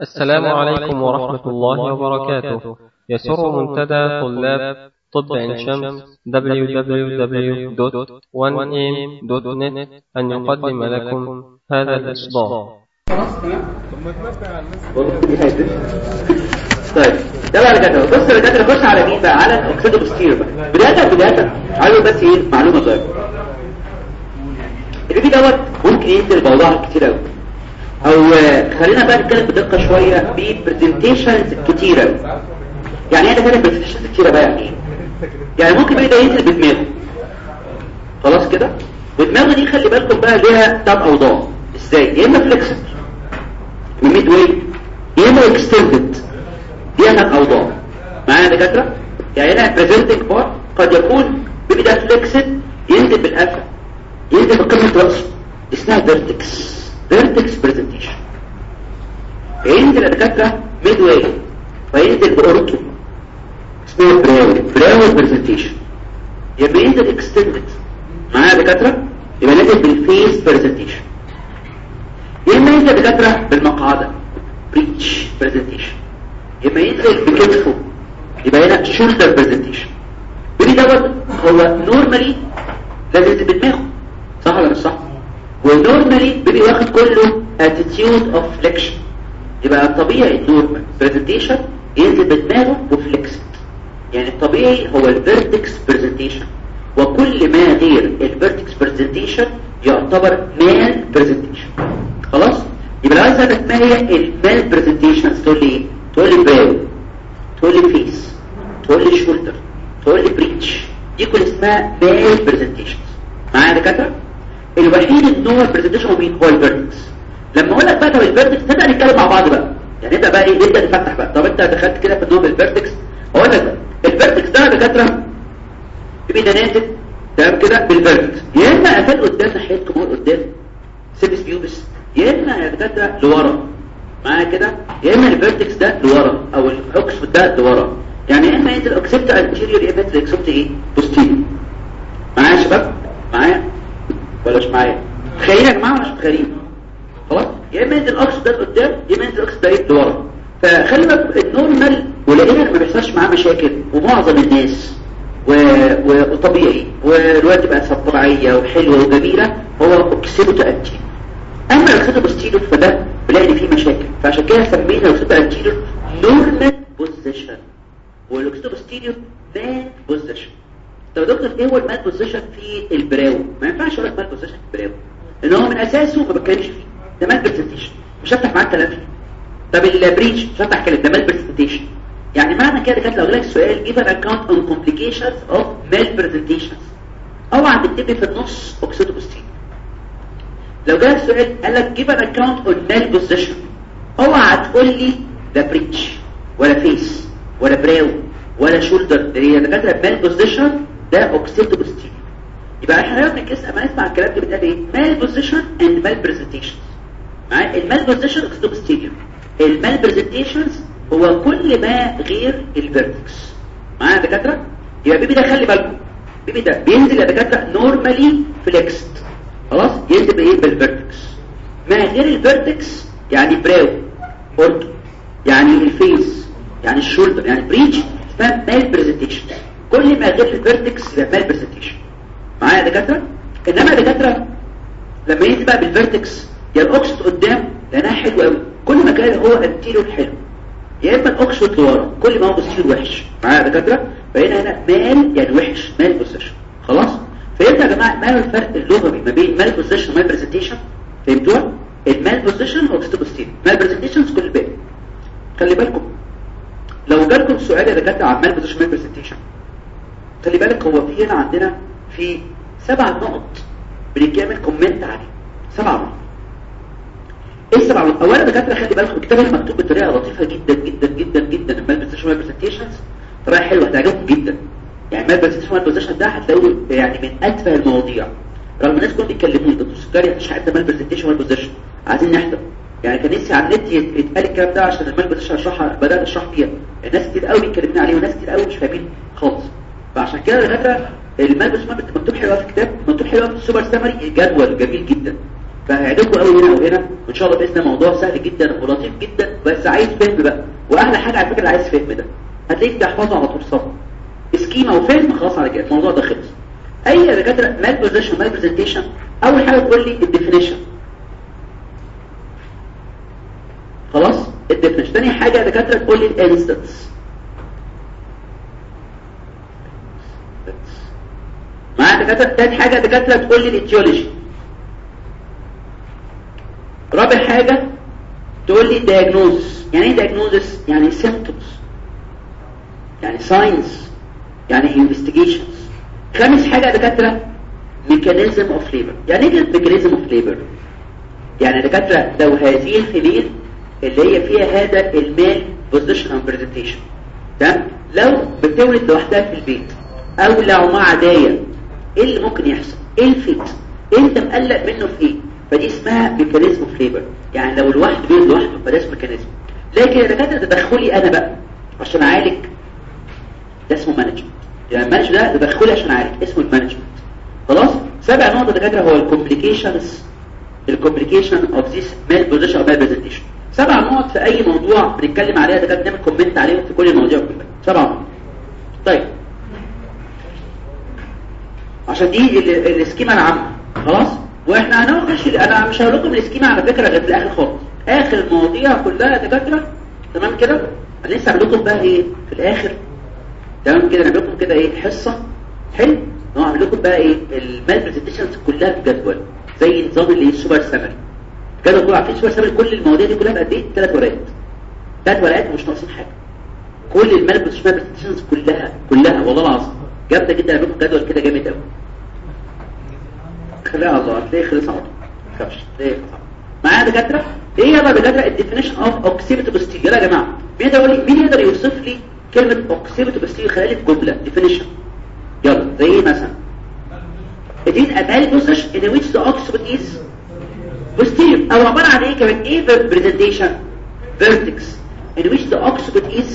السلام عليكم ورحمة الله وبركاته. يسر منتدى طلاب طب عين شمس www.1am.net أن يقدم لكم هذا الإصدار. طيب ده بقى الدكاتره بص يا دكاتره خش على مين بقى. على ال occipito posterior بقى بدايه بدايه عايز بس إيه معلومة صغيره ال baby دوت ممكن ينزل بوضعها كتير قوي أو خلينا بقى نتكلم بدقه شوية. ب presentations كتير قوي يعني إيه كده presentations كتيرة بقى يعني إيه؟ يعني ممكن بقى ده ينزل بدماغه. خلاص كده؟ ودماغه دي خلي بالكم بقى ليها ثلاث اوضاع إزاي؟ يا إما flexed من midway يا إما extended دي ثلاث اوضاع معايا يا دكاترة؟ يعني هنا presenting part قد يكون baby ده flexed ينزل بالقفا ينزل بقمة رأسه. اسمها vertex vertex presentation ينزل يا دكاتره midway فينزل بقورته اسمها brow brow presentation يبقى ينزل extended معايا يا دكاتره يبقى نازل بال face presentation يا اما ينزل دكاتره بالمقعده breech presentation يا اما ينزل بكتفه يبقى هنا shoulder presentation ودي دوت هو normally لازم ينزل بدماغه صح ولا مش صح و normally بيبقى واخد كله attitude of flexion. يبقى الطبيعي ال normal presentation ينزل بدماغه و flexed يعني الطبيعي هو ال vertex presentation وكل ما غير ال vertex presentation يعتبر malpresentation خلاص؟ يبقى لو عايز اعرف ما هي ال malpresentation تقول لي إيه؟ تقول لي brow تقول لي face تقول لي shoulder تقول لي breech دي كل اسمها malpresentation معايا يا دكاترة؟ الوحيد ال normal presentation مين هو ال vertex لما أقول لك بقى طب ال vertex نبدا نتكلم مع بعض بقى. يعني نبدا بقى إيه نبدأ نفتح بقى. طب أنت دخلت كده في النوع ال vertex أقول لك ال vertex ده دكاترة يبقى ده نازل تمام كده؟ بال vertex يا إما قفاه قدام ناحيتكم هو قدام symphysis pubis يا إما يا دكاترة لورا. معايا كده؟ يا إما ال vertex ده لورا أو ال occiput ده لورا. يعني يا إما ينزل occiput anterior يا اما occiput إيه؟ posterior. معايا يا شباب؟ ولا مش معايا. تخيلين يا جماعة ولا مش متخيلين خلاص؟ يا إما ينزل ال occiput ده لقدام يا إما ينزل ال occiput ده لورا فخلي بالك ال normal ولقينا ما بيحصلش معاه مشاكل ومعظم الناس و... و... وطبيعي. والوقت بقى طبيعية وحلوة وجميلة هو occipitoanterior أما ال occipitoposterior فده بلاقي فيه مشاكل. فعشان كده سمينا ال occipitoanterior normal position وال occipitoposterior malposition طب يا دكتور إيه هو ال malposition في ال brow؟ ما ينفعش أقول لك malposition في ال brow لأن هو من أساسه ما بتكلمش فيه ده malpresentation مش هفتح معاك كلام فيه. طب ال breech مش هفتح كلام ده malpresentation يعني معنى كده كانت لو جالك سؤال give an account on complications of malpresentations اوعى تكتب في النص occipitoposterior لو جالك سؤال قال لك give an account on malposition اوعى تقول لي ده breech ولا face ولا brow ولا shoulder هي دكاترة malposition ده occipitoposterior يبقى إحنا هنركز اما نسمع الكلام ده بيتقال إيه؟ Malposition and malpresentations معايا؟ ال malposition occipitoposterior ال malpresentations هو كل ما غير ال vertex معايا يا دكاترة؟ يبقى baby ده خلي بالكم. baby ده بينزل يا دكاترة normally flexed خلاص؟ ينزل بإيه؟ بال vertex ما غير ال vertex يعني brow اورتو يعني ال face يعني ال shoulder يعني breech اسمها malpresentation كل ما غير ال vertex يبقى malpresentation معايا يا دكاترة؟ إنما دكاترة لما ينزل بقى بال vertex يا ال occiput قدام لانها حلوة قوي كل ما كان هو anterior حلو يا إما ال occiput لورا كل ما هو posterior وحش. معايا يا دكاترة؟ فهنا هنا mal يعني وحش malposition خلاص؟ فهمت يا جماعة ما هو الفرق اللغوي ما بين malposition و malpresentation فهمتوها؟ ال malposition posterior malpresentation كل الباقي خلي بالكم. لو جالكم سؤال يا دكاترة عن malposition malpresentation خلي بالك هو في هنا عندنا في سبع نقط بنكمل comment عليه سبع نقط. إيه السبع نقط؟ اولا دكاترة خلي بالكم الكتاب هنا مكتوب بطريقة لطيفة جدا جدا جدا جدا. ال malposition malpresentations طريقة حلوة هتعجبكم جدا. يعني malposition malposition ده هتلاقوه يعني من أتفه المواضيع. رغم الناس كلهم بيتكلمون دكتور سكري مش عارف malpresentation malposition عايزين نحضر. يعني كان نفسي على النت يتقال الكلام ده عشان ال malposition أشرحها بدأت أشرح فيها. الناس كتير قوي بيتكلمون عليه وناس كتير قوي مش فاهمين خالص. فعشان كده دكاتره ال malposition مكتوب حلوة في الكتاب مكتوب حلوة في ال super summary جدول جميل جدا. فهيعجبكم قوي هنا وهنا. وان شاء الله بإذن الله موضوع سهل جدا ولطيف جدا. بس عايز فهم بقى. وأحلى حاجة على فكرة اللي عايز فهم ده. هتلاقيك تحفظه على طول super schema وفهم خلاص على كده. الموضوع ده خلص. أي دكاترة malposition malpresentation أول حاجة تقول لي ال definition خلاص؟ ال definition ثاني حاجة دكاترة تقول لي ال incidence معايا دكاتره ثالث حاجة دكاتره تقول لي ال etiology رابع حاجة تقول لي diagnosis. يعني إيه diagnosis يعني symptoms. يعني signs. يعني investigations. خامس حاجة دكاتره mechanism of labor. يعني إيه mechanism of labor يعني دكاتره لو هذه ال female اللي هي فيها هذا ال malposition and presentation. تمام؟ لو بتولد لوحدها في البيت أو لو مع دايه إيه اللي ممكن يحصل؟ إيه الفيت انت مقلق منه في إيه؟ فدي اسمها mechanism of labor يعني لو الواحد بيولد لوحده فده اسمه mechanism. لكن الدكاتره تدخلي أنا بقى عشان أعالج. ده اسمه management يعني ال manage ده تدخلي عشان أعالج. اسمه ال management خلاص؟ سبع نقط دكاترة هو ال complications ال complication of this malposition أو malpresentation سبع نقط في أي موضوع بنتكلم عليها. دكاترة نعمل comment عليهم في كل المواضيع كلها. سبع نقط. طيب. عشان دي ال schema العامة. خلاص؟ وإحنا هنناقش أنا مش هقول لكم ال schema على فكرة غير في الآخر خالص. آخر المواضيع كلها دكاترة. تمام كده؟ أنا لسه هعمل لكم بقى إيه؟ في الآخر. تمام كده؟ نعمل لكم كده إيه؟ حصة. حلو؟ نعمل لكم بقى إيه؟ ال malpresentations كلها في جدول زي نظام اللي ال super summary جدول كله عارفين ال super summary كل المواضيع دي كلها بقد إيه؟ ثلاث ورقات. ثلاث ورقات ومش ناقصين حاجة. كل ال malpresentations كلها كلها والله العظيم. جامدة جدا لكم جدول كده جامد قوي خليها الله هتلاقي خلص على طول خافش تلاقي خلص معايا دكاترة إيه يا دكاترة؟ ال definition of occipito posterior يلا يا جماعة مين يقدر يقول لي مين يقدر يوصف لي كلمة occipito posterior خلال الجملة؟ definition يلا زي إيه مثلا؟ A bad position in which the occiput is posterior. أو عبارة عن إيه كمان؟ إيه presentation vertex. In which the occiput is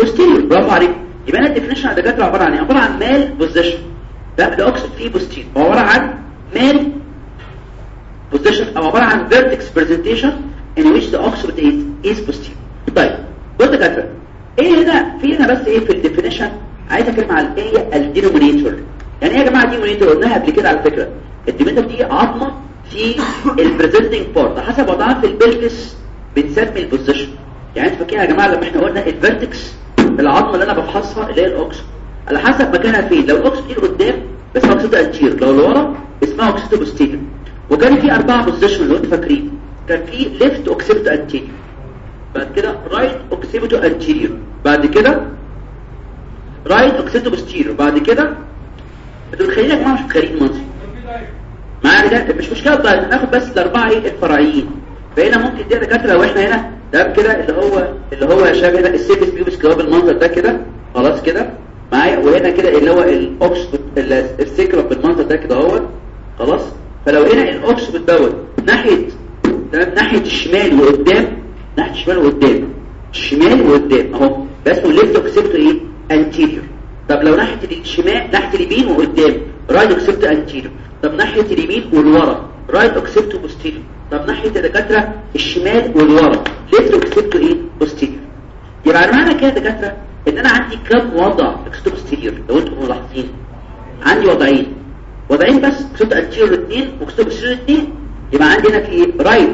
posterior. برافو عليك. يبقى أنا ال definition على دكاترة عبارة عن إيه؟ عبارة عن malposition ده ال occiput فيه posterior عبارة عن mal position أو عباره عن vertex presentation in which the occiput is posterior. طيب بص دكاتره إيه هنا؟ في هنا بس إيه في ال definition عايز أتكلم على إيه؟ هي ال denominator يعني إيه يا جماعة denominator قلناها قبل كده على فكرة. ال denominator دي عظمة في ال presenting part حسب وضعها في ال pelvis بنسمي ال position يعني أنتوا فاكرين يا جماعة لما إحنا قلنا ال vertex العظمة اللي أنا بفحصها اللي هي ال occiput على حسب مكانها فين. لو ال occiput دي قدام اسمها occiput anterior لو لورا اسمها occiput posterior وكان في أربعة position لو أنتوا فاكرين كان في left occiput anterior بعد كده right occiput anterior بعد كده right occiput posterior بعد كده أنتوا متخيلين يا جماعة مش متخيلين المنظر؟ معايا ده مش مشكلة طيب ناخد بس الأربعة إيه الفرعيين. فهنا ممكن دي دكاتره لو إحنا هنا ده كده اللي هو اللي هو شباب هنا ال symphysis pubis كده بالمنظر ده كده. خلاص كده؟ معايا؟ وهنا كده اللي هو ال occiput ال sacrum بالمنظر ده كده اهو خلاص؟ فلو هنا ال occiput دوت ناحية تمام؟ ناحية الشمال وقدام ناحية الشمال وقدام. الشمال وقدام أهو. ده اسمه left occiput إيه؟ anterior طب لو ناحية الشمال ناحية اليمين وقدام. right occiput anterior طب ناحية اليمين والورا. right occiput posterior طب ناحية الدكاترة الشمال والورا. left occiput إيه؟ posterior يبقى معنى كده دكاترة إن أنا عندي كام وضع؟ occipito posterior لو أنتم ملاحظين. عندي وضعين. وضعين بس occipito anterior اثنين و occipito posterior اثنين يبقى عندي هنا في right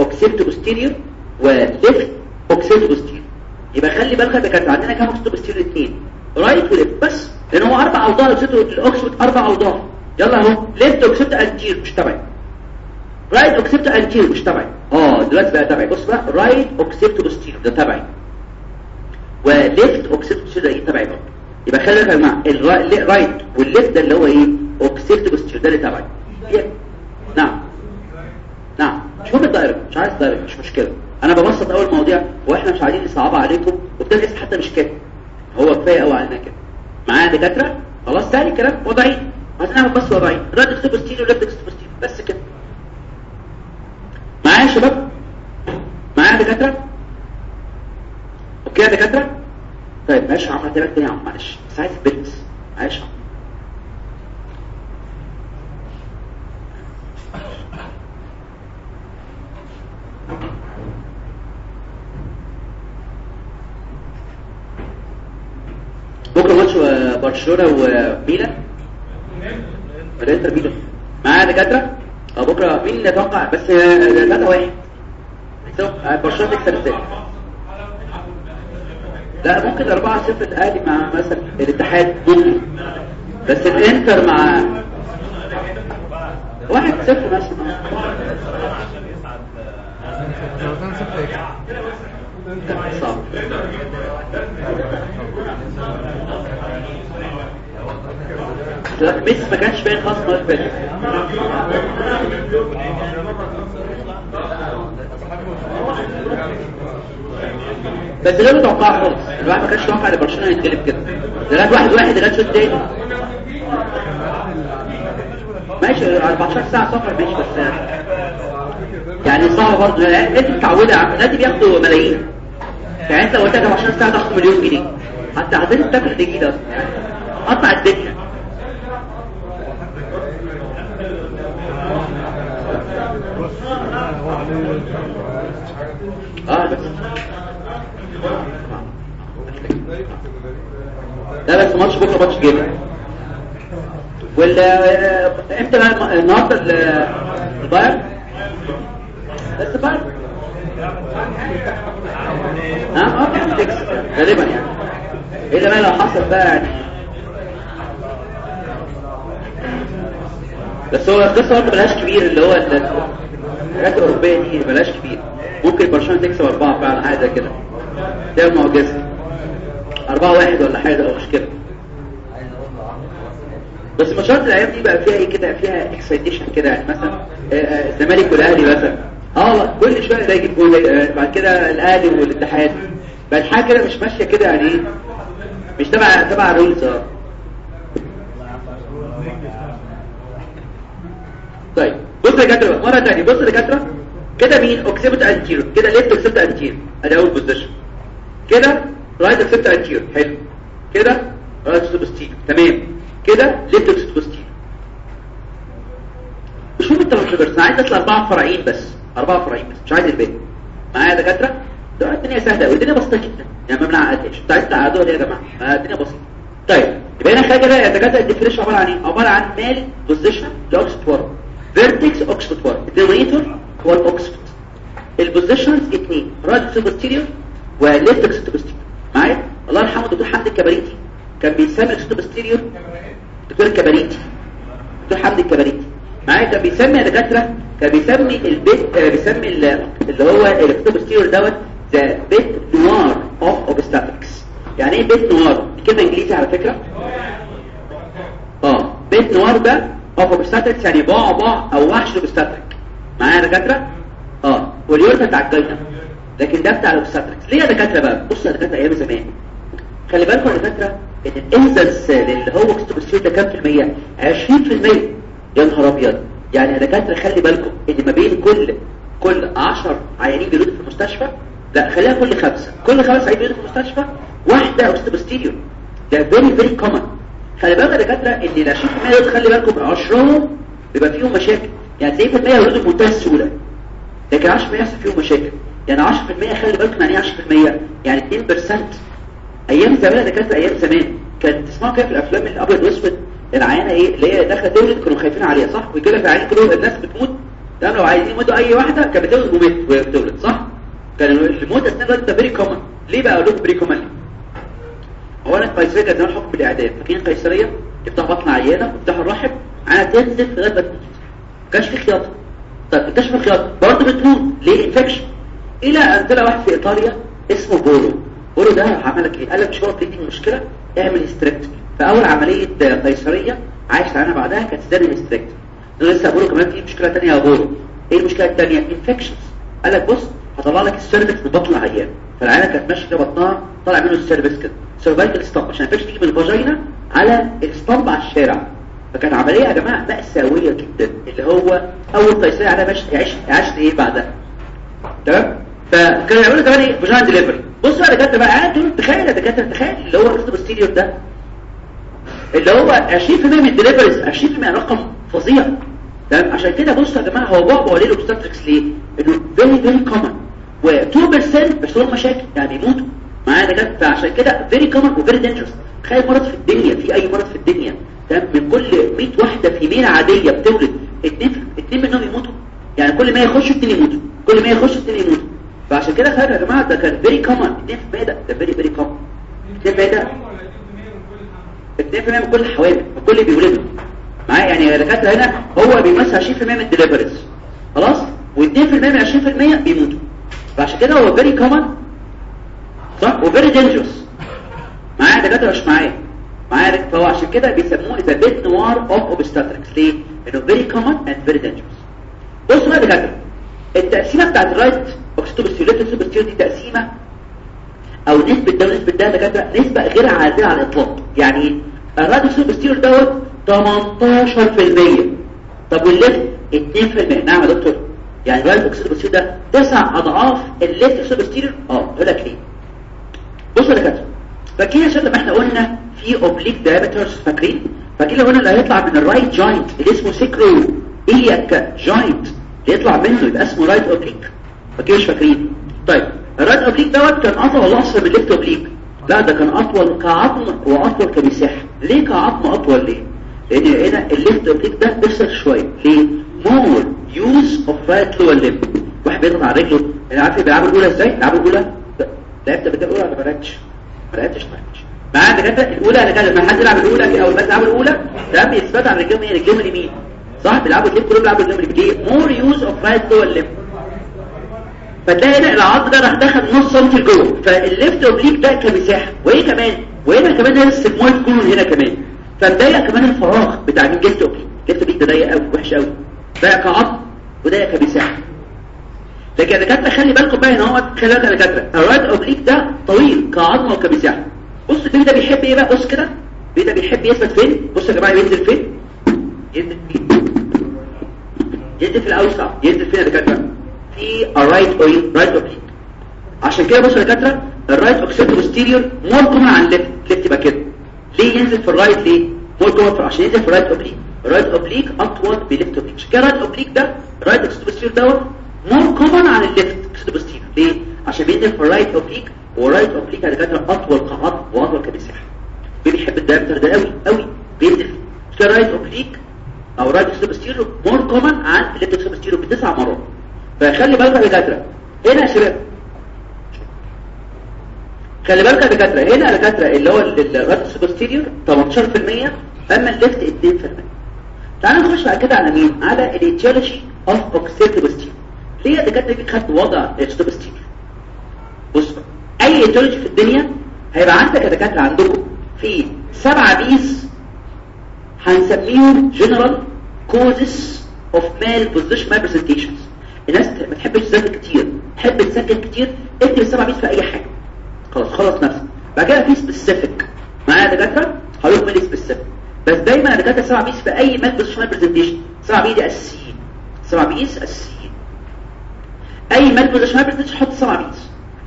occiput posterior و left occiput posterior يبقى خلي بالك ده كانت عندنا كام occipito posterior اثنين right و left بس لأن هو أربع أوضاع الاكسبت أربع أوضاع. يلا أهو left occiput anterior مش تبعي. right occiput anterior مش تبعي. آه دلوقتي بقى تبعي. بص بقى right occiput posterior ده تبعي. و left occiput posterior ده تبعي برضه؟ يبقى خلي بالك يا جماعة ال right وال left ده اللي هو إيه؟ ده اللي تبعي. نعم. نعم. مش مهم ال direct مش عايز direct مش مشكلة. أنا ببسط أول مواضيع وإحنا مش عايزين نصعبها عليكم الاسم حتى مش كده. هو كفاية قوي علينا كده. معايا دكاترة؟ خلاص تاني كلام. وضعين عايزين نعمل بس وضعين right posterior و left posterior بس كده. معايا يا شباب؟ معايا دكاترة؟ okay يا دكاترة؟ طيب معلش عمرك دلوقتي يا عم معلش. ساعات بنت معلش. بكرة ماتش برشلونة وميلا الانتر ميلان؟ معايا دكاترة؟ آه بكرة مين اللي يتوقع؟ بس 3-1 برشلونة تكسب إزاي؟ لا ممكن 4 0 الأهلي مع مثلا الاتحاد ممكن بس الإنتر مع واحد صفر مثلا. صعب ميسي ما كانش باين خالص بس ده متوقع خالص. الواحد ما كانش متوقع إن برشلونة يتغلب كده. لغايه واحد واحد لغايه شوط تاني ماشي 14 ساعة سفر ماشي بس يعني صعب برضه. انت متعودة. النادي بياخدوا ملايين. يعني أنت لو انت 14 ساعه تاخد مليون جنيه حتى عايزين تاكل الجديد أصلا قطع الدنيا آه بس لا بس ماتش بكرة ماتش جامد وال إمتى النهارده البايرن؟ بس بايرن ها؟ آه غالبا يعني. الا بقى لو حصل بقى يعني؟ بس هو القصة برضه بلاش كبير اللي هو الحاجات الأوروبية دي بلاش كبير. ممكن برشلونة تكسب أربعة فعلا حاجة كده. ده معجزه أربعة واحد ولا حاجة أو مشكلة بس ماتشات الأيام دي بقى فيها إيه كده؟ فيها excitation كده يعني مثلا الزمالك والأهلي مثلا. آه كل شوية ده يجيب جول بعد كده الأهلي والاتحاد. بقى الحاجة كده مش ماشية كده يعني إيه؟ مش تبع تبع ال rules آه. طيب بص يا دكاتره مرة تانية بص يا دكاتره كده مين؟ occiput anterior كده left occiput anterior ادي اول position كده right occiput anterior حلو. كده؟ right occipito posterior تمام. كده left occipito posterior شوف مش أنا عايز أطلع أربعة فرعين بس. أربعة فرعين بس. مش عايز الباقي معايا يا دكاترة؟ ده الدنيا سهلة والدنيا بسيطة جدا. يعني ما بنعقدهاش. انت عايز تعقدوها ليه يا جماعة؟ الدنيا بسيطة. طيب. يبقى هنا حاجة بقى يا دكاترة. ال definition عبارة عن إيه؟ عبارة عن malposition ال occiput backward vertex occiput backward ال denominator هو ال occiput ال positions اثنين right occipito posterior و left occipito posterior معايا؟ الله يرحمه الدكتور حمدي الكبريتي. كان بيسمي ال occipito posterior دكتور الكبريتي. دكتور حمدي الكبريتي. معايا؟ كان بيسمي دكاترة. كان بيسمي ال bete آه بيسمي اللي هو ال occipito posterior دوت the bete noire of obstetrics يعني إيه bete noire كده إنجليزي على فكرة. آه. bete noire ده of obstetrics يعني بعبع أو وحش obstetric معايا دكاترة؟ آه. وال urticaria بتاع الجلدية لكن ده بتاع ال obstetrics ليه يا دكاترة بقى؟ بص يا دكاترة أيام زمان. خلي بالكم يا دكاترة إن ال incidence اللي هو occipito posterior ده كام في المية؟ 20% يا نهار أبيض. يعني يا دكاترة خلي بالكم إن ما بين كل كل 10 عيانين بيولدوا في المستشفى لا خليها كل خمسة. كل خمس عيانين بيولدوا في المستشفى واحدة occipito posterior ده very very common خلي بالكم يا دكاترة إن ال 20% دول خلي بالكم 10 بيبقى فيهم مشاكل. يعني 90% يولدوا بمنتهى السهولة. لكن 10% يحصل فيهم مشاكل. يعني 10% خلي بالكم يعني إيه 10% يعني 2% أيام زمان ده كانت أيام زمان. كانت تسمعوا كده في الأفلام الابيض والاسود العيانة إيه؟ اللي هي داخلة تولد كانوا خايفين عليها صح؟ وكده في عيان كده الناس بتموت. تمام؟ لو عايزين يموتوا أي واحدة كانت بتولد ومات وهي بتولد صح؟ كان الموت أثناء الوقت ده very common ليه بقى أقول لكم very common اولا القيصرية كانت زمان حكم بالإعدام. فاكرين القيصرية؟ يفتح بطن عيانة ويفتح الرحم عيانة تنزل لغاية ما تموت. ما كانش في خياطة. طيب اكتشف الخياطه برضه بتموت. ليه؟ infection إلى أن طلع واحد في إيطاليا اسمه بورو. بورو ده عمل لك إيه؟ قال لك مش هو بتدي مشكلة؟ اعمل hysterectomy فأول عملية قيصرية عايش عنها بعدها كانت cesarean hysterectomy لسه بورو كمان في مشكلة ثانية يا بورو. إيه المشكلة الثانية infections قال لك بص هطلع لك ال cervix من بطن العيان فالعيانه كانت ماشية كده بطنها طالع منه ال cervix كده. cervical stump عشان ال infection تيجي من ال vagina على ال stump على الشارع. فكانت عملية يا جماعة مأساوية جدا. اللي هو أول قيصرية باش يعيش يعيش إيه بعدها؟ تمام؟ فكانوا يعملوا كمان إيه vaginal delivery بصوا يا دكاترة بقى قاعد تقول تخيل يا دكاترة تخيل اللي هو ال right posterior ده. اللي هو 20% من ال deliveries 20% رقم فظيع. تمام؟ عشان كده بصوا يا جماعة هو بعبع وليه ال obstetrics ليه؟ إنه very very common و2% بس لهم مشاكل يعني يموتوا. معايا دكاترة؟ فعشان كده very common و very dangerous تخيل مرض في الدنيا في أي مرض في الدنيا. تمام؟ من كل 100 واحدة female عادية بتولد اثنين اثنين منهم يموتوا. يعني كل ما يخشوا اثنين يموتوا. كل ما يخشوا اثنين يموتوا. فعشان كده خير يا جماعة ده كان very common 2% ده ده very very common 2% ده. 2% من كل الحوامل من كل اللي بيولدوا معايا؟ يعني الدكاترة هنا هو بيمثل 20% من ال deliveries خلاص؟ و2% من 20% بيموتوا. فعشان كده هو very common صح؟ و very dangerous معايا؟ دكاتره مش معايا. معايا؟ فهو عشان كده بيسموه the bête noire of obstetrics ليه؟ انه very common and very dangerous بصوا بقى دكاترة. التقسيمه بتاعت ال right occipitoposterior دي تقسيمه أو نسبة ده ونسبة ده دكاترة نسبة غير عادله على الإطلاق. يعني إيه ال right occipitoposterior دوت 18% طب وال left 2% نعم يا دكتور. يعني ال right occipitoposterior ده تسع أضعاف ال left occipitoposterior آه يقول لك ليه بصوا يا دكاترة. فاكرين عشان لما إحنا قلنا في oblique diameters فاكرين؟ فاكرين لو قلنا اللي هيطلع من ال right joint اللي اسمه sacro iliac joint يطلع منه يبقى اسمه right oblique مش فاكرين. طيب ال right oblique دوت كان أطول اقصر من ال left oblique لا ده كان أطول كعظم وأطول كمساحة. ليه كعظم أطول ليه؟ لأن هنا ال left oblique ده بيفصل شوية. ليه؟ more use of right lower limb واحد بيضغط على رجله. أنا عارف بيلعبوا الأولى إزاي؟ بيلعبوا الأولى؟ لعبت بالجوله الاولى ولا ما لعبتش؟ ما لعبتش لعبتش. معايا دكاتره الأولى أنا كده لما حد يلعب الأولى كده أو الناس يلعب الأولى ده بيثبت على رجلهم إيه رجلهم اليمين. صح؟ بيلعبوا الاثنين كلهم بيلعبوا رجلهم اليمين more use of right lower limb فتلاقي هنا العظم ده راح دخل نص سنتي لجوه فال left oblique ده كمساحه وايه كمان وهنا كمان هنا ال sigmoid colon هنا كمان. فمضايق كمان الفراغ بتاع left oblique left oblique ده ضيق قوي وحش قوي ضيق كعظم وضيق كمساحة. لكن يا دكاترة خلي بالكم بقى هنا هو خلي بالك يا دكاترة. ال right oblique ده طويل كعظم وكمساحه بص ال baby ده بيحب إيه بقى؟ بص كده. ده بيحب يثبت فين؟ بص يا جماعة ينزل فين؟ ينزل فين؟ ينزل في الاوسع ينزل يا دكاترة. في ال right oblique right oblique عشان كده بصوا يا دكاترة ال right occipitoposterior more common عن ال left ال left يبقى كده ليه ينزل في ال right ليه؟ more common عشان ينزل في ال right oblique ال right oblique اطول بال left oblique عشان كده ال right oblique ده ال right occipitoposterior دوت more common عن ال left occipitoposterior ليه؟ عشان بينزل في ال right oblique وال right oblique يا دكاترة اطول كعظم واطول كمساحه بيحب ال diameter ده قوي قوي. بينزل في ال right oblique أو right occipitoposterior more common عن ال left occipitoposterior بتسع مرات. فخلي بالك يا دكاترة هنا يا شباب. خلي بالك يا دكاترة هنا يا دكاترة اللي هو ال right posterior 18% أما ال left 2% تعالوا نخش بعد كده على مين؟ على ال etiology of occipitoposterior ليه يا دكاترة دي خدت وضع ال etiology posterior بص أي etiology في الدنيا هيبقى عندك يا دكاترة عندكم في سبعة P's هنسميهم causes of malposition malpresentations الناس ما تحبش تذاكر كتير. تحب تسجل كتير اكتب السبع P's في أي حاجة. خلاص خلاص نفسك. بعد كده في specific معايا دكاترة؟ هقول لكم إيه specific بس دايما دكاترة سبع P's في أي malposition presentation سبع P's اساسيين سبع P's اساسيين أي malposition presentation حط سبع P's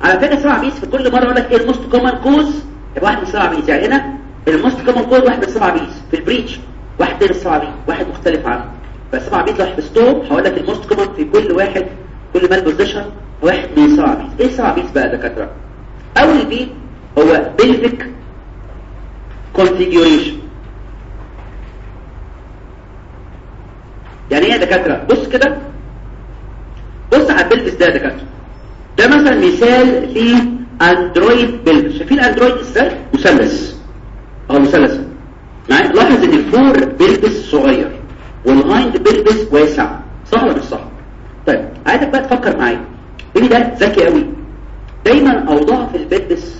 على فكرة سبع P's في كل مرة أقول لك إيه ال most common cause يبقى واحد من السبع P's يعني هنا ال most common cause واحد من السبع P's في ال breech واحد من السبع P's واحد مختلف عنه. فالسبع P's لو حفظتهم هقول لك ال most common في كل واحد كل malposition واحد من السبع P's إيه السبع P's بقى دكاترة؟ أول P هو pelvic configuration يعني إيه يا دكاترة؟ بص كده. بص على ال pelvis ده يا دكاترة. ده مثلا مثال ل android pelvis شايفين android إزاي؟ مثلث. آه مثلث. معايا لاحظ ان ال fore pelvis صغير وال hind pelvis واسع صح ولا مش صح طيب عايزك بقى تفكر معايا. baby ده ذكي قوي دايما اوضاعه في ال pelvis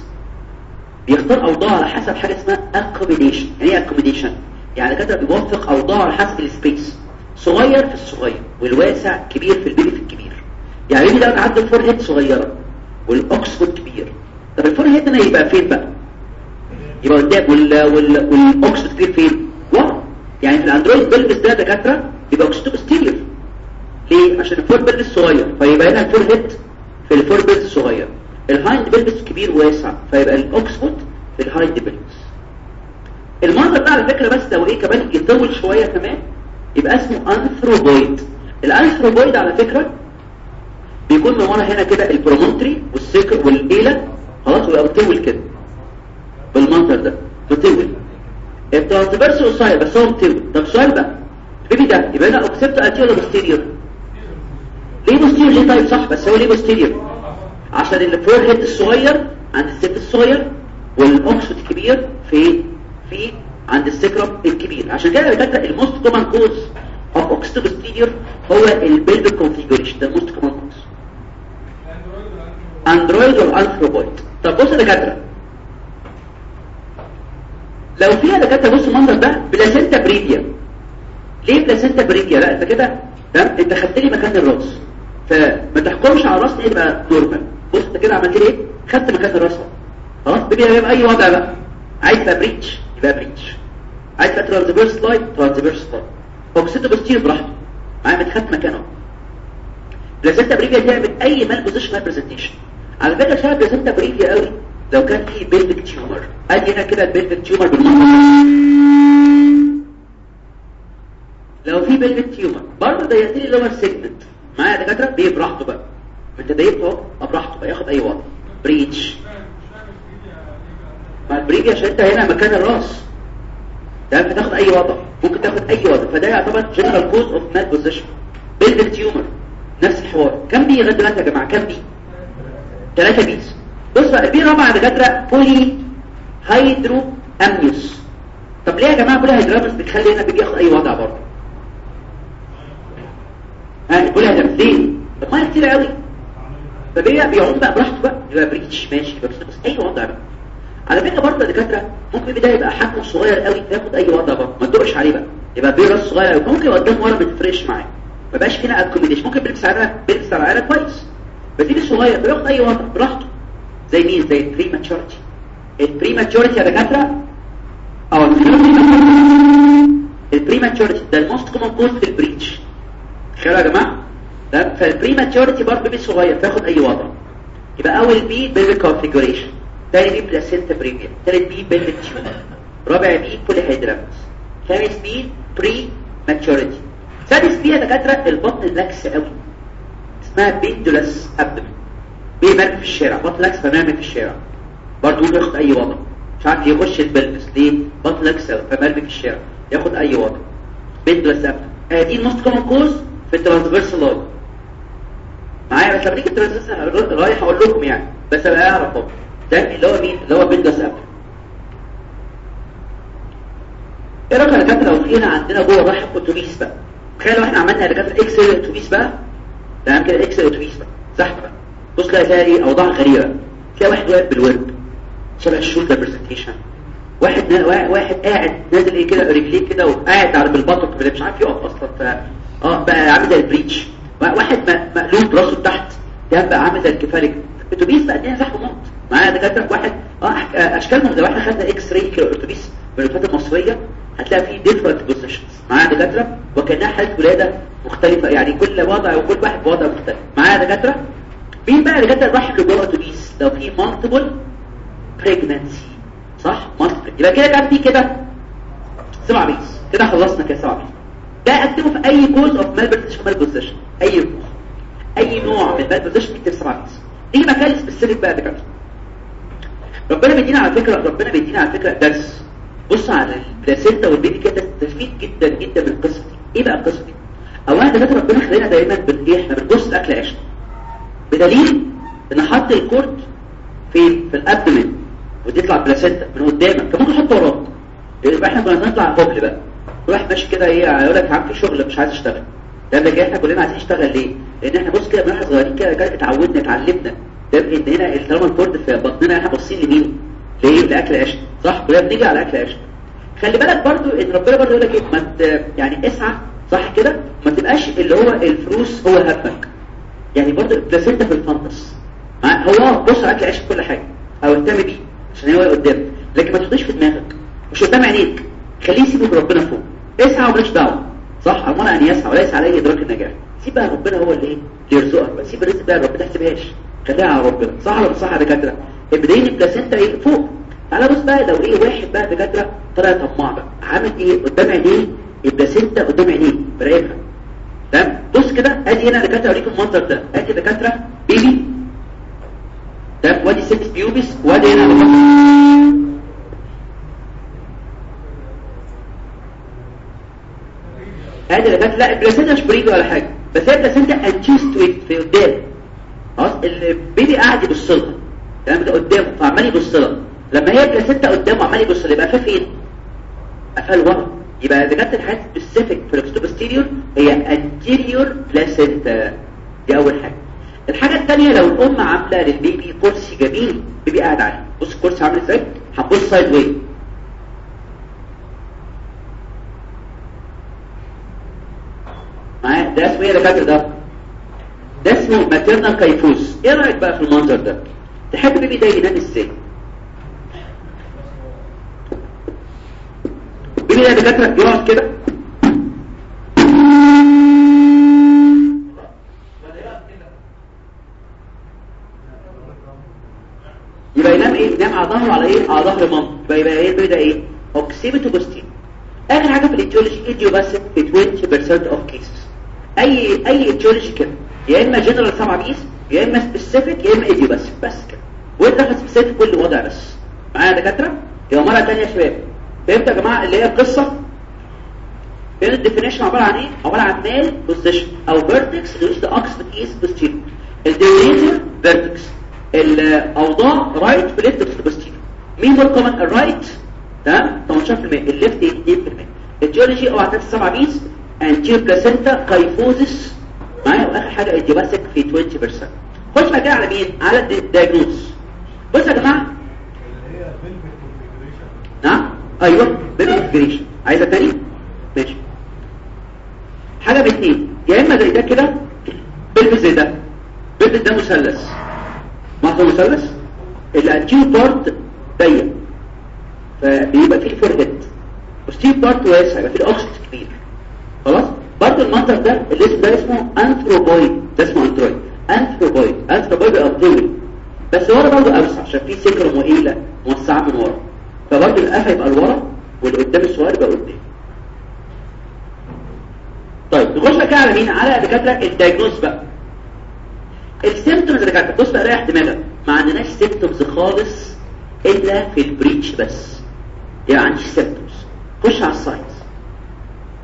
بيختار اوضاعه على حسب حاجة اسمها accommodation يعني إيه accommodation يعني كده بيوفق اوضاعه على حسب ال space. صغير في الصغير والواسع كبير في ال baby في الكبير. يعني ال baby ده عنده ال forehead صغيره وال occiput كبير. طب ال forehead هنا يبقى فين بقى؟ يبقى قدام وال وال وال occiput كبير فين ورا يعني في ال android pelvis ده دكاترة يبقى occipito posterior ليه عشان ال fore pelvis صغير فيبقى هنا ال forehead في ال fore pelvis صغير ال hind pelvis كبير واسع فيبقى ال occiput في ال hind pelvis المنظر ده على فكرة بس لو إيه كمان يطول شوية كمان يبقى اسمه anthropoid ال anthropoid على فكرة بيكون من ورا هنا كده ال promontory وال sacrum وال ala خلاص ويبقى بيطول كده. بالمنظر ده. بيطول transverse و side بس هو متوي طب سؤال بقى. ال baby ده. يبقى أنا occiput anterior ولا posterior ليه posterior ليه طيب؟ صح. بس هو ليه posterior عشان ال forehead الصغير عند الست الصغير وال occiput الكبير في في عند ال sacrum الكبير. عشان كده بتبدا ال most common cause of occipito posterior هو ال pelvic configuration ده ال most common cause android وال anthropoid طب بص يا دكاتره لو فيها دكاترة بص المنظر ده placenta previa ليه placenta previa لا انت كده تمام؟ انت خدت لي مكان الراس. فما تحكمش على الراس يبقى normal بص انت كده عملت لي إيه؟ خدت مكان الراس خلاص؟ بيبقى يبقى اي وضع بقى. عايز breech يبقى breech عايز تبقى transverse lie transverse lie occipito posterior براحته. معايا؟ متخدت مكانه. placenta previa تعمل أي malposition presentation على فكرة شبه placenta previa قوي. لو كان في pelvic tumor ادي هنا كده ال pelvic tumor بالمنظر لو في pelvic tumor برضه ضيقت لي lower segment معايا يا دكاترة؟ بيه براحته بقى. انت ضيقته اهو براحته بقى ياخد أي وضع breech مع ال previa عشان انت هنا مكان الراس. ده تاخد أي وضع. ممكن تاخد أي وضع. فده يعتبر general cause of malposition pelvic tumor نفس الحوار. كم P لغاية دلوقتي يا جماعة؟ كم P 3 Ps بص بقى ال P رابعة دكاترة polyhydramnios طب ليه يا جماعة polyhydramnios بتخلي هنا بيجي ياخد أي وضع برضه؟ ها polyhydramnios ليه؟ طب ما كتير قوي. فبيع بيعوم بقى براحته بقى يبقى breech ماشي يبقى بس أي وضع بقى. على فكرة برضه دكاترة ممكن ده يبقى حجمه صغير قوي ياخد أي وضع برضه. ما تدقش عليه بقى. يبقى بيه راس صغير قوي. ممكن قدام ورا ما تفرقش معاه. ما بقاش فينا accommodation ممكن pelvis على pelvis على كويس. بس دي صغير بياخد أي وضع براحته. زي مين زي ال prematurity ال prematurity يا دكاتره أو ال prematurity ده ال most common cause في ال breech خير يا جماعة؟ ده فال prematurity برضه baby صغير بياخد أي وضع. يبقى أول P pelvic configuration ثاني P placenta previa ثالث P pelvic tumor رابع P polyhydramnios خامس P prematurity سادس P يا دكاترة البطن lax قوي. اسمها pendulous بيمرمي في الشارع. بطن lax فمرمي في الشارع. برضه ياخد أي وضع. مش عارف يخش ال pelvis ليه؟ بطن lax فمرمي في الشارع. ياخد أي وضع. pendulous abdomen آه دي ال most common cause في ال transverse lie معايا؟ بس لما ال transverse lie أقول لكم يعني. بس ابقى اعرف ده اللي هو مين؟ اللي هو pendulous abdomen إيه رأيك يا دكاتره لو فينا عندنا جوه الرحم أتوبيس بقى؟ تخيل لو إحنا عملنا دكاتره إكس أتوبيس بقى؟ تمام كده إكس أتوبيس بقى. زحمه بقى؟ فيها إيه أوضاع غريبة. تلاقي واحد واقف بالعرض. شبه ال shoulder presentation واحد واحد قاعد نازل إيه كده رجليه كده وقاعد على بالبطن مش عارف يقف أصلا. ف آه بقى عامل زي ال breech. واحد مقلوب راسه تحت. ده بقى عامل زي ال cephalic أتوبيس بقى الدنيا زحمه موت معايا دكاتره واحد. آه اشكالهم زي وإحنا خدنا x-ray كده أتوبيس من الوفات المصرية. هتلاقي فيه different positions معايا دكاتره وكأنها حالة ولادة مختلفة. يعني كل وضع وكل واحد بوضع مختلف. معايا دكاتره مين بقى دكاتره الرحم جوه أتوبيس؟ لو في multiple pregnancy صح؟ multiple يبقى كده كان في كده؟ سبع Ps كده خلصنا كده سبع Ps ده اكتبه في أي cause of malposition malposition أي أي نوع من ال malposition اكتب سبع Ps دي مكان specific بقى دكاتره ربنا بيدينا على فكرة ربنا بيدينا على فكرة درس. بص على ال placenta وال baby كده تستفيد جدا جدا من القصة دي. إيه بقى القصة دي؟ اولا دكاترة ربنا خلينا دايما بالايه إحنا بنبص لأكل عيشنا. بدليل إن حط ال cord في في ال abdomen وتطلع placenta من قدامك. كان ممكن تحطه وراك يبقى إحنا كنا نطلع هبل بقى. واحد ماشي كده إيه يقول لك عم شغل مش عايز أشتغل. ده اللي إحنا كلنا عايزين نشتغل ليه؟ لأن إحنا بص كده من وإحنا صغيرين كده اتعودنا اتعلمنا. ده إن هنا طالما ال cord في بطننا إحنا باصين لمين؟ ليه لأكل عيشنا صح؟ كلنا بنيجي على أكل عيشنا خلي بالك برضو إن ربنا برضو يقول لك إيه؟ ما يعني اسعى. صح كده؟ ما تبقاش اللي هو الفلوس هو همك يعني برضو placenta في ال fundus هو بص اكل عيش كل حاجة. أو اهتم بيه عشان هو قدامك. لكن ما تحطيش في دماغك. مش قدام عينيك. خليه يسيبه بربنا فوق. اسعى ومالكش دعوة. صح؟ امرنا أن يسعى وليس عليه إدراك النجاح. سيب بقى ربنا هو اللي إيه؟ يرزقك بقى. سيب الرزق بقى ربنا ما تحسبهاش. خليها على ربنا. صح ولا صح يا دكاترة؟ ابداين ال placenta إيه؟ فوق. تعالى بص بقى لو إيه واحد بقى دكاترة طلع طماع بقى. عامل إيه؟ قدام عينيه ال placenta قدام عينيه. براقبها. تمام؟ بص كده. ادي هنا دكاترة اوريكم المنظر ده. ادي دكاترة. بيبي. ده وادي سكس بيوبس وادي هنا دكاترة. ادي فات لا البلاسينتا مش بريد ولا حاجة. بس هي البلاسينتا انتيستويت في قدام. خلاص البيبي قاعد يبص لها. تمام؟ ده قدامه. فعمال يبص لها. لما هي البلاسينتا قدامه عمال يبص لها. يبقى قفاه فين؟ قفاه لورا يبقى كانت الحاجات specific في ال occipito-posterior هي anterior placenta دي أول حاجة. الحاجة الثانية لو الأم عاملة لل baby كرسي جميل baby قاعد عليه. بص الكرسي عامل إزاي؟ هتبص side view معايا؟ ده اسمه إيه يا دكاتره ده. ده اسمه maternal kyphosis إيه رأيك بقى في المنظر ده؟ تحب ال baby ده ينام إزاي؟ يا دكاتره يقعد كده. يبقى ينام إيه؟ ينام على ظهره على إيه؟ على ظهر مامته يبقى إيه؟ ده إيه؟ occipito-posterior آخر حاجة في ال etiology idiopathic في 20% of cases اي أي etiology كده. يا إما جنرال سبعة P's يا إما specific يا إما idiopathic بس كده. وإنت في specific كل وضع بس. معايا يا دكاترة؟ يبقى مرة ثانية يا شباب. فهمتوا يا جماعة اللي هي القصة؟ فين الديفينيشن عبارة عن إيه؟ عبارة عن ميل بوزيشن أو فيرتكس اللي ذا اوكسفورد ايز بوستيريور الديوريزر فيرتكس الاوضاع رايت في ليفت بوستيريور مين مور كومن الرايت تمام؟ 18% الليفت 2% الجيولوجي أوعى تنسى 7 بيس انتير بلاسنتا كايفوزس معايا واخر حاجة؟ ايديوباثيك في 20% خش بقى على مين؟ على الدايجنوز بص يا جماعة. نعم. أيوه بالانتجريشن عايزة تاني؟ ماشي. حاجة باثنين يا إما زي ده كده بلبس زي ده. بلبس ده مثلث. محضر مثلث؟ الانتير بارت ضيق فبيبقى فيه الفورهيد وستيف بارت واسع يبقى فيه الاوكسيد كبير. خلاص؟ برضه المنظر ده الاسم ده اسمه انثروبويد ده اسمه anthropoid anthropoid abdomen بس ورا برضه أوسع عشان فيه sacroiliac موسعة من ورا. فبرضه القفا يبقى لورا واللي قدام الصغير يبقى قدام. طيب نخش بقى على مين؟ على دكاترة ال diagnosis بقى. ال symptoms اللي كانت بص ريح دماغك ما عندناش symptoms خالص إلا في ال breech بس. يعني عندي symptoms. خش على ال signs.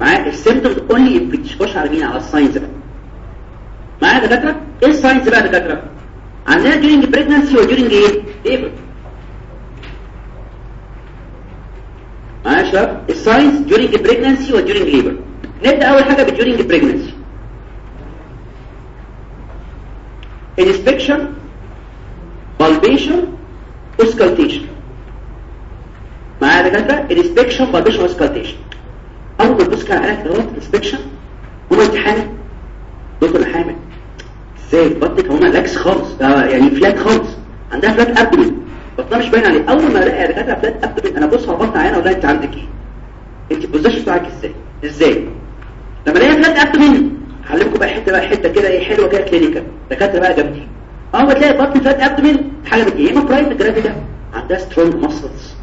معايا؟ ال symptoms only ال breech خش على مين؟ على ال signs بقى. معايا دكاترة؟ إيه ال signs بقى دكاترة؟ عندنا during pregnancy و during labor معايا يا شباب ال signs during pregnancy و during labor. نبدأ أول حاجة ب during pregnancy. Inspection palpation auscultation. معايا دكاتره inspection palpation auscultation. ما تبص كده على كده inspection. هو انت حامل دكتور حامل إزاي؟ بطنك هما lax خالص. ده يعني flat خالص. عندها flat abdomen بطنها مش باين عليه. أول ما الاقي دكاتره flat abdomen أنا بص على انت عندك إيه؟ أنت ال position بتاعك إزاي؟ إزاي؟ لما الاقي flat abdomen هعلمكم بقى حتة بقى حتة كده إيه حلوة كده clinical دكاترة بقى اول ما تلاقي بطن flat abdomen حاجة من إيه؟ ما primigravida. عندها strong muscles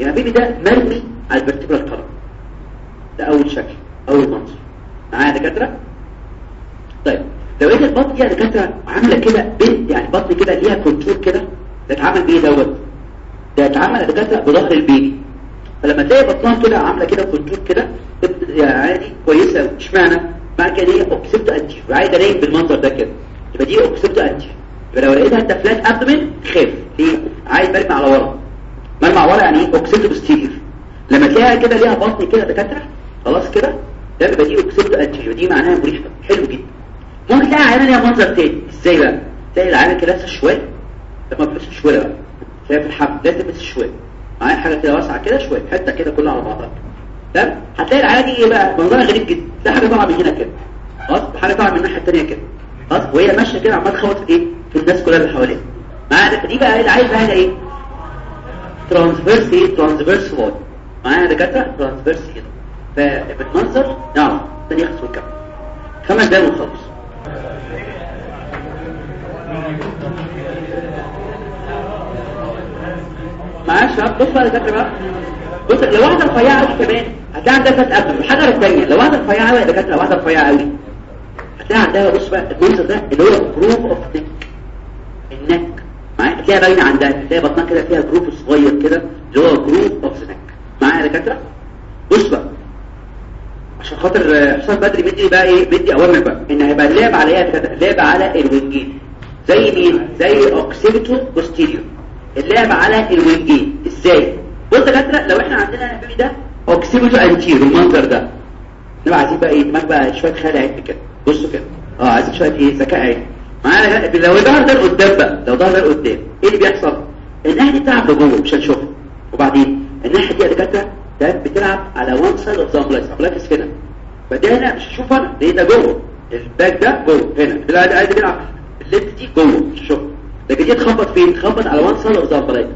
يعني baby ده مرمي على ال vertebral column ده أول شكل أول منظر. معايا دكاترة؟ طيب لو لقيت البطن دي يا دكاترة عاملة كده بنت يعني بطن كده ليها contour كده ده اتعمل بايه دوت. ده اتعمل يا دكاترة بظهر ال baby. فلما تلاقي بطنها كده عاملة كده contour كده يعني عادي كويسة اشمعنى؟ مع كده دي occipito-anterior عايز انام بالمنظر ده كده. يبقى دي اوكسيبتو انتي يبقى لو لقيتها أنت فلات ابدومين خاف ليه عايز مرمي على ورا. مرمي على ورا يعني إيه؟ اوكسيبتو بوستيريور لما تلاقيها كده ليها بطن كده دكاتره خلاص كده ده بيبقى دي اوكسيبتو انتي ودي معناها مريفه حلو جدا. ممكن تلاقي عينة ليها منظر تاني. إزاي بقى؟ تلاقي العينة كده لابسة شوية لما بتلبس شوية بقى في الحب لازم تلبس شوية معايا حاجة كده واسعة كده شوية حتة كده كلها على بعضها. تمام؟ هتلاقي العينه دي إيه بقى؟ منظرها غريب جدا. تلاقي حاجة طالعة من هنا كده. خلاص؟ حاجة طالعة من الناحية الثانية كده. خلاص؟ وهي ماشية كده عمالة تخبط في إيه؟ في الناس كلها اللي حواليها. معايا؟ دي بقى العيانة بقى إيه transverse إيه؟ transverse lie معايا دكاترة؟ transverse كده. فبتمنظر نعم. ثاني يخلص والكمل خمس دقايق ونخلص معايا شباب بص بقى دكاتره بقى. بص لو واحدة رفيعة قوي كمان هتلاقي عندها fat قبل الحاجة الثانية لو واحدة رفيعة قوي يا دكاتره واحدة رفيعة قوي هتلاقي عندها بص بقى المنظر ده اللي هو groove of neck ال neck. معايا؟ هتلاقيها باينة عندها. هتلاقي بطنها كده فيها groove صغير كده اللي هو groove of neck معايا يا دكاتره بص بقى. عشان خاطر حسام بدري مدي بقى إيه؟ مدي أوامر بقى. إن هيبقى اللعب على إيه اللعب على الوينجين. زي مين؟ زي occipito posterior اللعب على الوينجين إزاي؟ بص يا دكاتره لو إحنا عندنا ال baby ده occipito anterior المنظر ده. نبقى عايزين بقى إيه؟ دماغ بقى شوية خيال علمي كده. بصوا كده. آه عايزين شوية إيه؟ ذكاء علمي معانا لو الظهر ده قدام بقى. لو ظهر ده قدام إيه اللي بيحصل؟ الناحية دي بتلعب لجوه مش هنشوفها. وبعدين الناحية دي يا دكاترة ده بتلعب على one side of the umbilicus هنا. فده هنا مش هشوف أنا. ليه؟ ده جوه. ال back ده جوه. هنا. بيلعب بيلعب ال left دي جوه مش شوف لكن دي تخبط فين؟ تخبط على one side of the umbilicus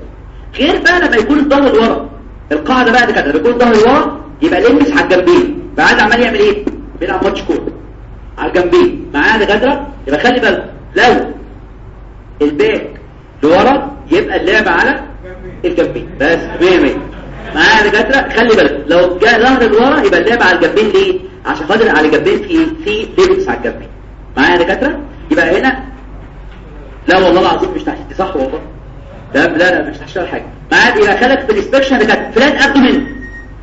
غير بقى لما يكون الظهر ورا. القاعدة بقى دي كده لما يكون الظهر ورا يبقى لمس على الجنبين. بعد عمال يعمل إيه؟ بيلعب ماتش كورة. على الجنبين. معاه دكاتره يبقى خلي بالك لو ال back لورا يبقى اللعب على الجنبين. بس 100 100 معايا دكاتره خلي بالك لو جاء ظهر لورا يبقى اللعب على الجنبين ليه؟ عشان خاطر على الجنبين في في limbs على الجنبين. معايا دكاتره يبقى هنا لا والله العظيم مش تحت صح والله. لا لا لا مش تحت حاجة. معايا يبقى خلك في ال inspection دكاتره flat abdomen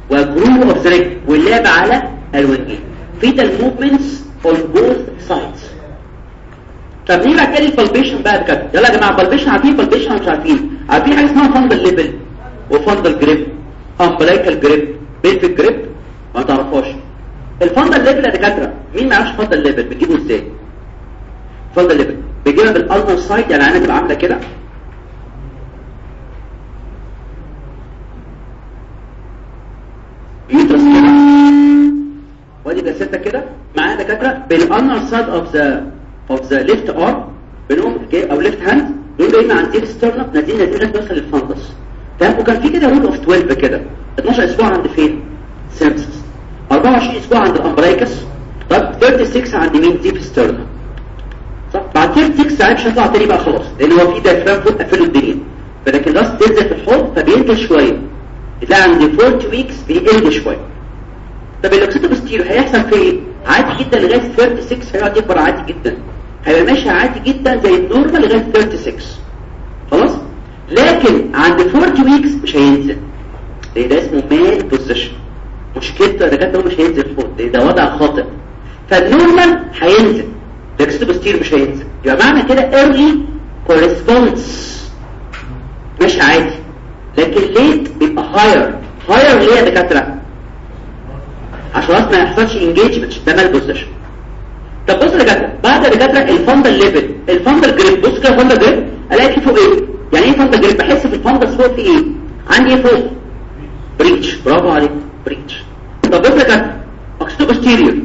و groove of the واللعب على الوينجين fetal movements on both sides. طب بعد كده ال palpation بقى بجد يلا يا جماعة ال palpation عارفين ال palpation مش عارفين. عارفين حاجة اسمها fundal level و fundal grip umbilical grip pelvic grip ما تعرفوش ال fundal level يا دكاترة مين ما يعرفش fundal level بتجيبه إزاي؟ fundal level بيجيبها بال ulnar side يعني أنا تبقى عاملة كده. uterus كده. وادي placenta كده. معايا دكاترة. بال ulnar side of the of the left arm بنقوم أو left hand نقوم جايين عند sternum نازلين نازلين لغايه توصل لل fundus تمام؟ وكان في كده rule of 12 كده. 12 أسبوع عند فين؟ symphysis 24 أسبوع عند ال umbilicus طب 36 عند مين؟ xiphisternum بعد 36 ساعات مش هيطلع تاني بقى خلاص لأن هو في diaphragm فوق قفلوا الدنيا. فلكن راس تنزل في الحوض فبينزل شوية. تلاقي عند 40 weeks بيقل شوية. طب ال occipitoposterior هيحصل في إيه؟ عادي جدا لغاية 36 هيقعد يكبر عادي جدا. هيبقى ماشي عادي جدا زي ال normal لغاية 36 خلاص؟ لكن عند 40 weeks مش هينزل. ده, ده اسمه malposition مشكلته أنا كده مش هينزل فوق ده, ده وضع خاطئ. فال normal هينزل. ال occipitoposterior مش هينزل يبقى معنى كده early correspondence مش عادي لكن late بيبقى higher higher ليه يا دكاتره عشان ما يحصلش engagement ده malposition طب بص يا دكاتره بعد يا دكاتره ال fundal level ال fundal grip بص كده ال fundal grip الاقي فيه فوق إيه يعني إيه fundal grip بحس في ال fundal فوق في إيه عندي إيه فوق breech برافو عليك breech طب بص يا دكاتره occipito posterior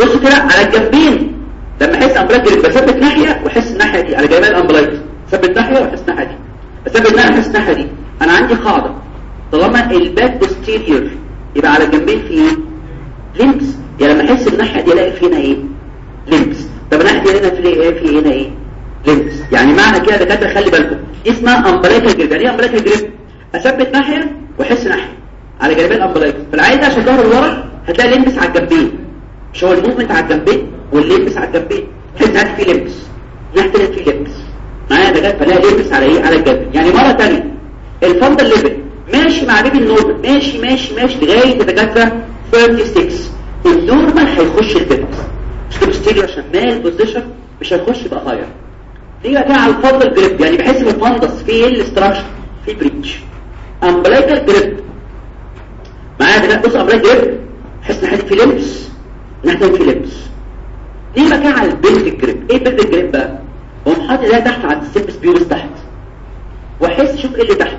بص كده على الجنبين لما احس umbilical grip بثبت ناحية واحس الناحيه دي على جمال ال umbilical ثبت ناحية واحس الناحيه دي بثبت ناحية واحس الناحيه دي أنا عندي قاعدة طالما ال back posterior يبقى على الجنبين في إيه limbs يعني لما أحس الناحية دي ألاقي فينا إيه؟ limbs طب الناحية دي هنا في إيه؟ في هنا إيه؟ limbs يعني معنى كده دكاترة خلي بالكم. اسمها umbilical grip يعني إيه umbilical grip أثبت ناحية وأحس ناحية. على جانبين ال umbilical فالعين ده عشان ظهر لورا هتلاقي limbs على الجنبين. مش هو ال movement على الجنبين؟ وال limbs على الجنبين. تحس هات في limbs ناحيه في limbs معايا دكاترة؟ فلاقي limbs على إيه؟ على الجنب. يعني مرة ثانية ال fundal level ماشي مع baby ال normal ماشي ماشي ماشي. لغاية دكاترة 36 ال normal هيخش ال pelvis. مش كده؟ posterior عشان malposition مش هيخش يبقى higher تيجي كده على ال fundal grip يعني بحس إن ال fundus فيه ال structure في breech umbilical grip معايا دكاترة؟ بص umbilical grip بحس إن حد في limbs. نحن في limbs. ليه بقى على البيلد جريب إيه البيلد جريب بقى؟ هو حاطط ده تحت على السيرفس بيوبس تحت. واحس شوف إيه اللي تحت.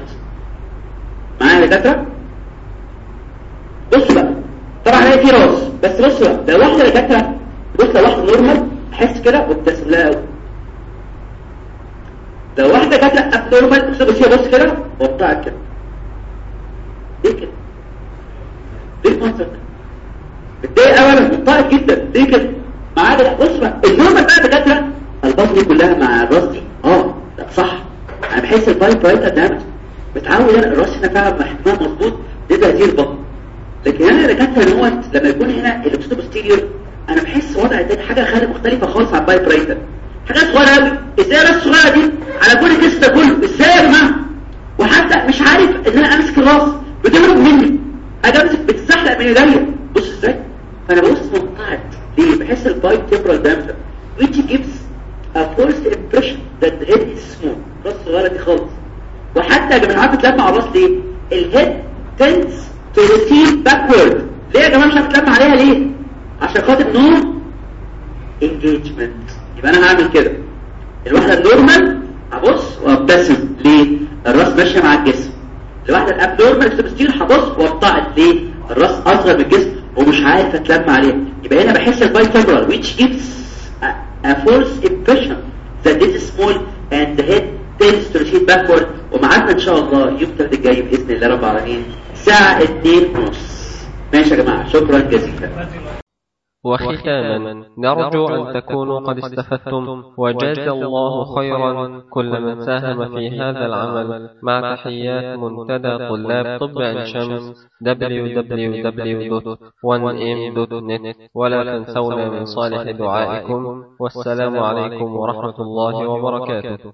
معايا يا دكاترة؟ بص بقى. طبعا هي في راس. بس بص بقى. لو واحدة يا دكاترة. بص لو واحدة نورمال. احس كده وابتسم لها قوي لو واحدة جت أب نورمال. بص بص كده. وبتاعت كده. ليه كده. ليه المنظر ده اتضايق قوي أنا متضايق جدا. ليه كده. ما عدا بص بقى النورمال بقى دكاتره الباص دي كلها مع الراس دي. آه طب صح. أنا بحس البايب رايت قدامك بتعود أنا الراس هنا فعلا محكمها مظبوط بيبقى دي البطن لكن أنا دكاترة ان هو لما يكون هنا الاكستوب ستيريور أنا بحس وضع الداتا حاجة خارج مختلفة خالص عن البايب رايتر حاجة حاجات صغيرة قوي إزاي الراس الصغيرة دي؟ على كل الجسم ده كله. إزاي يا جماعة؟ وحتى مش عارف إن أنا أمسك الراس بتهرب مني. أجي أمسك من ايديا بص إزاي؟ فأنا بص بحيث البايب تبرز ساعة الساعة ونص ماشي يا جماعة. شكرا جزيلا. وختاما نرجو أن تكونوا قد استفدتم. وجزى الله خيرا كل من ساهم في هذا العمل. مع تحيات منتدى طلاب طب الشمس www.1m.net ولا تنسونا من صالح دعائكم. والسلام عليكم ورحمة الله وبركاته.